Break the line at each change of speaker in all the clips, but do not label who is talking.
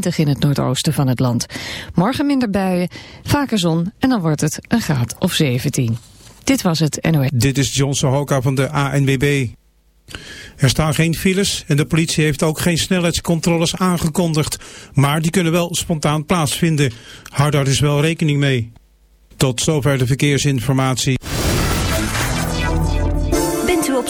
20 in het noordoosten van het land. Morgen minder buien, vaker zon en dan wordt het een graad of 17. Dit was het NOS.
Dit is Johnson Hoka van de ANWB. Er staan geen files en de politie heeft ook geen snelheidscontroles aangekondigd. Maar die kunnen wel spontaan plaatsvinden. Hou daar dus wel rekening mee. Tot zover de verkeersinformatie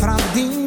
fraldinha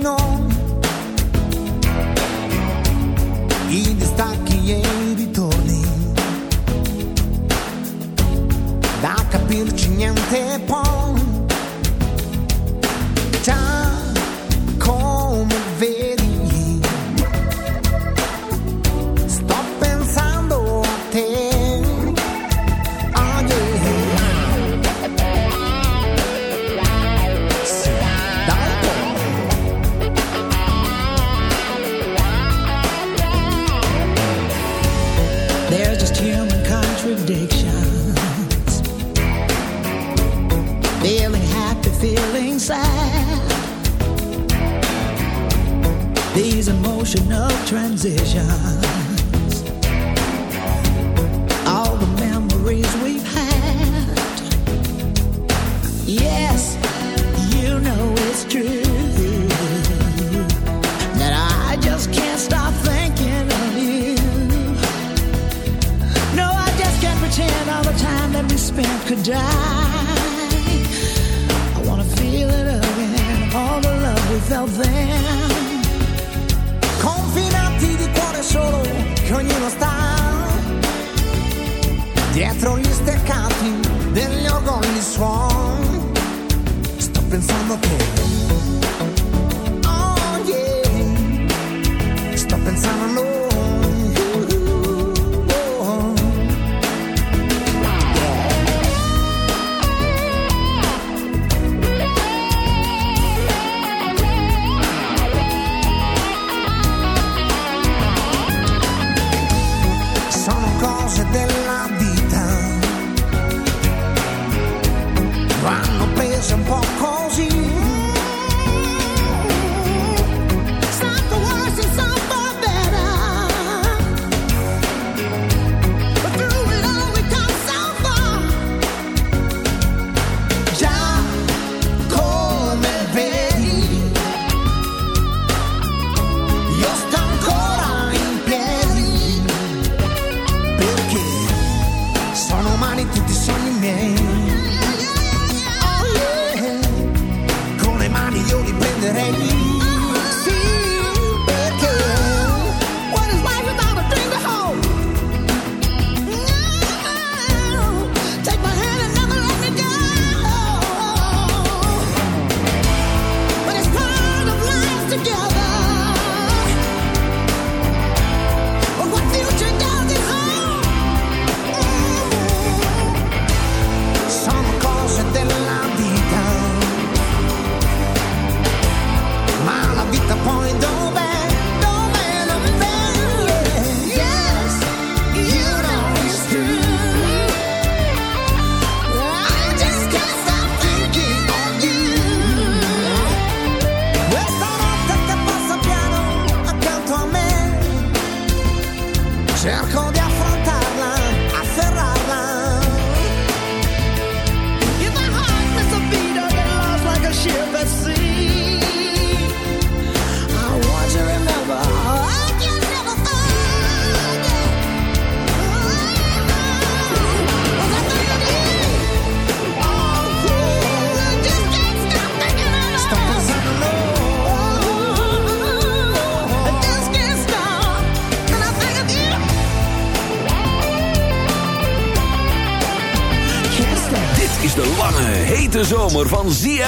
Then you're gonna be strong. Stop
inside.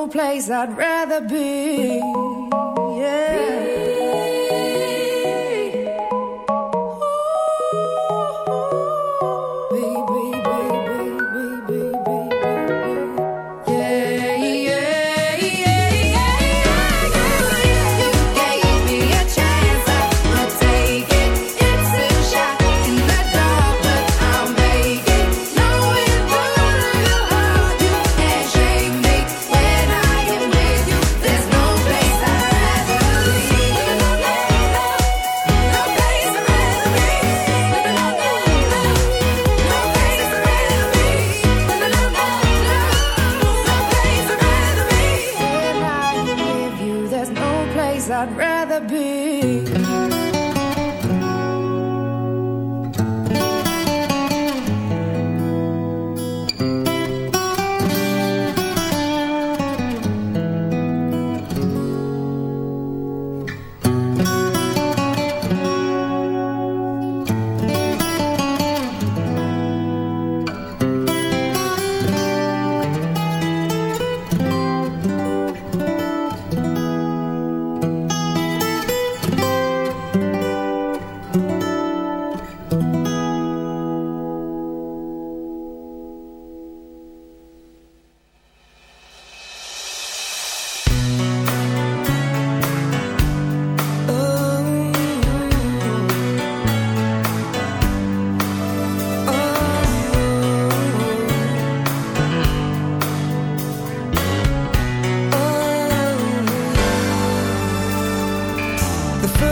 no place I'd rather be. Yeah.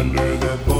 Under the boardwalk.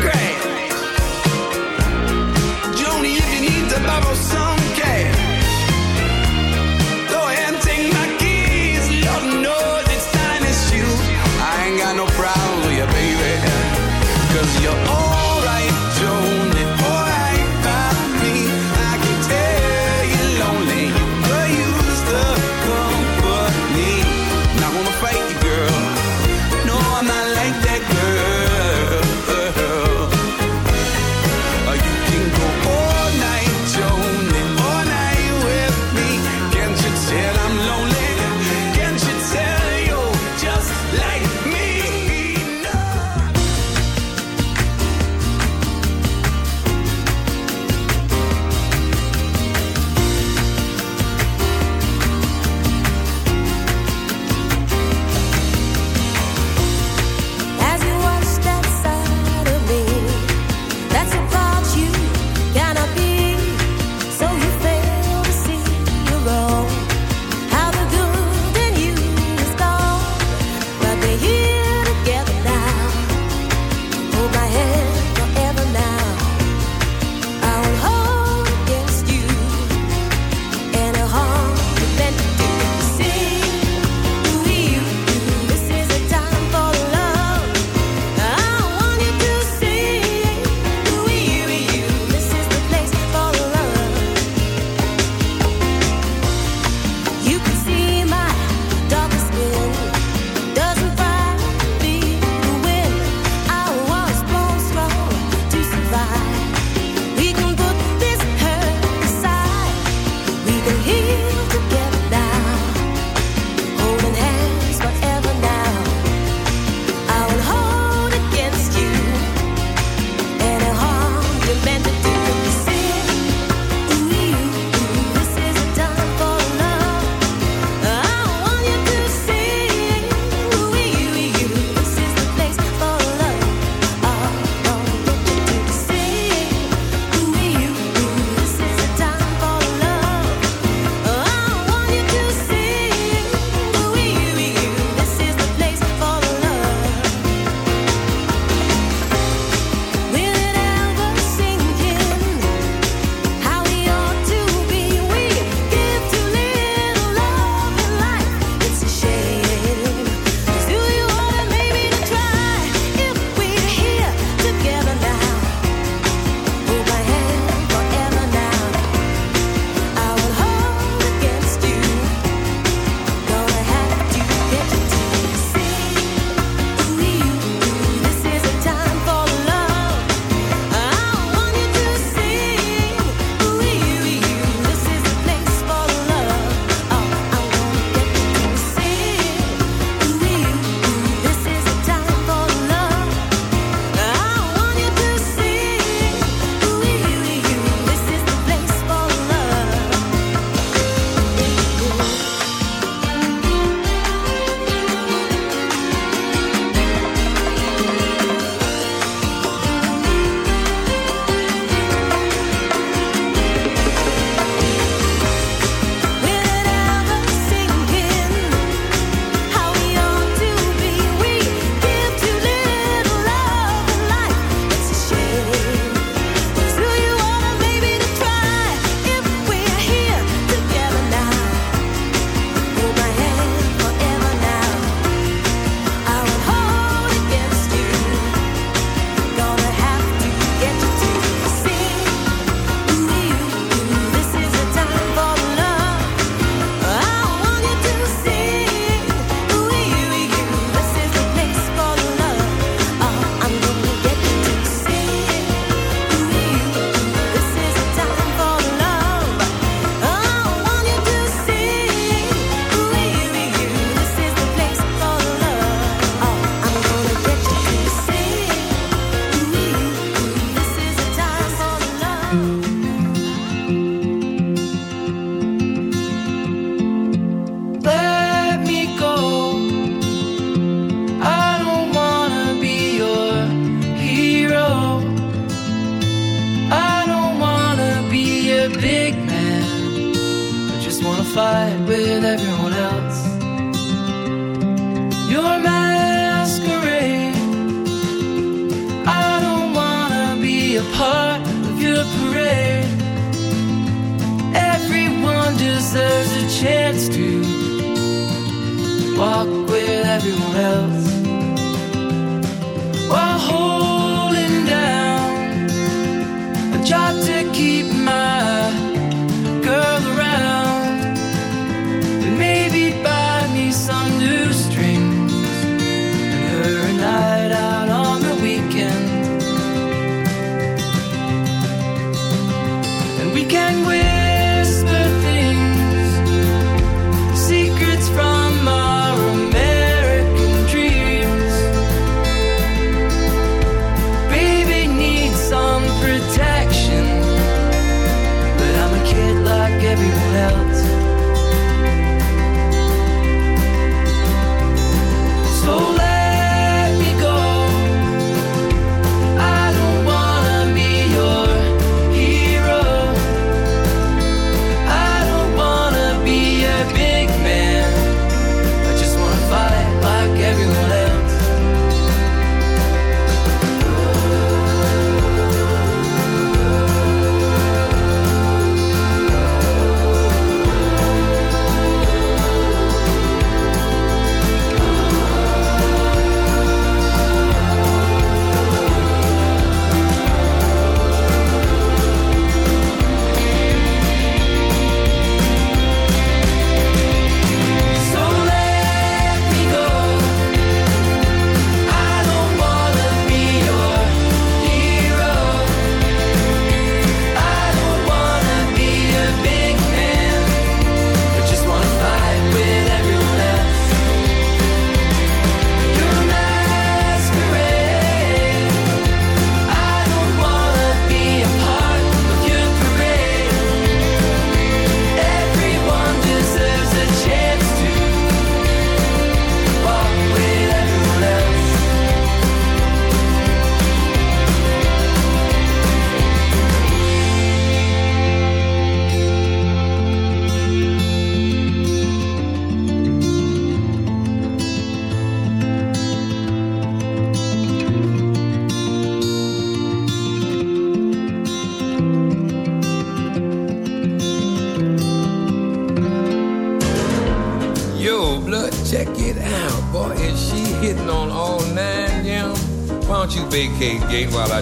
Cause you're all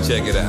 check it out.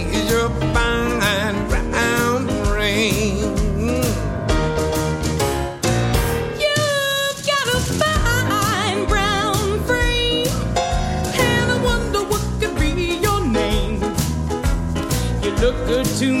look good to me.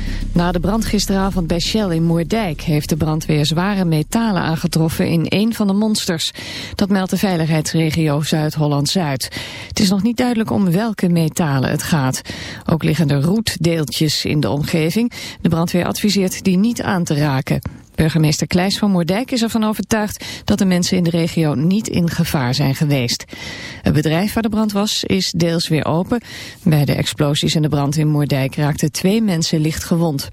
Na de brand gisteravond bij Shell in Moerdijk... heeft de brandweer zware metalen aangetroffen in een van de monsters. Dat meldt de veiligheidsregio Zuid-Holland-Zuid. Het is nog niet duidelijk om welke metalen het gaat. Ook liggen er roetdeeltjes in de omgeving. De brandweer adviseert die niet aan te raken. Burgemeester Kleijs van Moerdijk is ervan overtuigd dat de mensen in de regio niet in gevaar zijn geweest. Het bedrijf waar de brand was is deels weer open. Bij de explosies en de brand in Moerdijk raakten twee mensen licht gewond.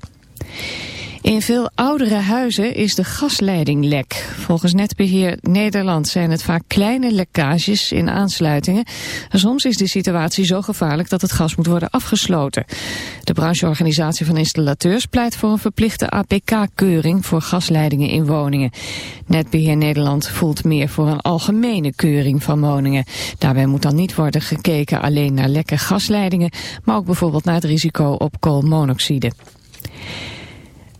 In veel oudere huizen is de gasleiding lek. Volgens Netbeheer Nederland zijn het vaak kleine lekkages in aansluitingen. Soms is de situatie zo gevaarlijk dat het gas moet worden afgesloten. De brancheorganisatie van installateurs pleit voor een verplichte APK-keuring voor gasleidingen in woningen. Netbeheer Nederland voelt meer voor een algemene keuring van woningen. Daarbij moet dan niet worden gekeken alleen naar lekke gasleidingen, maar ook bijvoorbeeld naar het risico op koolmonoxide.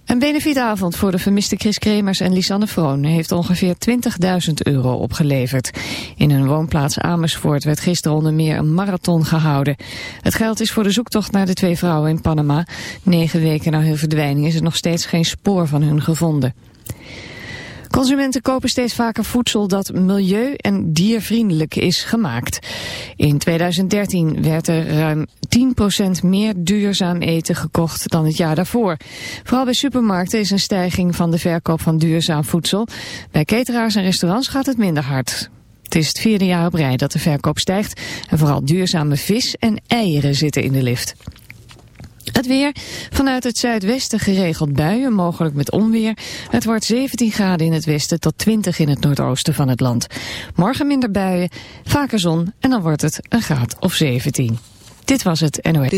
Een benefietavond voor de vermiste Chris Kremers en Lisanne Vroon heeft ongeveer 20.000 euro opgeleverd. In hun woonplaats Amersfoort werd gisteren onder meer een marathon gehouden. Het geld is voor de zoektocht naar de twee vrouwen in Panama. Negen weken na hun verdwijning is er nog steeds geen spoor van hun gevonden. Consumenten kopen steeds vaker voedsel dat milieu- en diervriendelijk is gemaakt. In 2013 werd er ruim 10% meer duurzaam eten gekocht dan het jaar daarvoor. Vooral bij supermarkten is een stijging van de verkoop van duurzaam voedsel. Bij cateraars en restaurants gaat het minder hard. Het is het vierde jaar op rij dat de verkoop stijgt en vooral duurzame vis en eieren zitten in de lift. Het weer. Vanuit het zuidwesten geregeld buien, mogelijk met onweer. Het wordt 17 graden in het westen tot 20 in het noordoosten van het land. Morgen minder buien, vaker zon en dan wordt het een graad of 17. Dit was het NOS.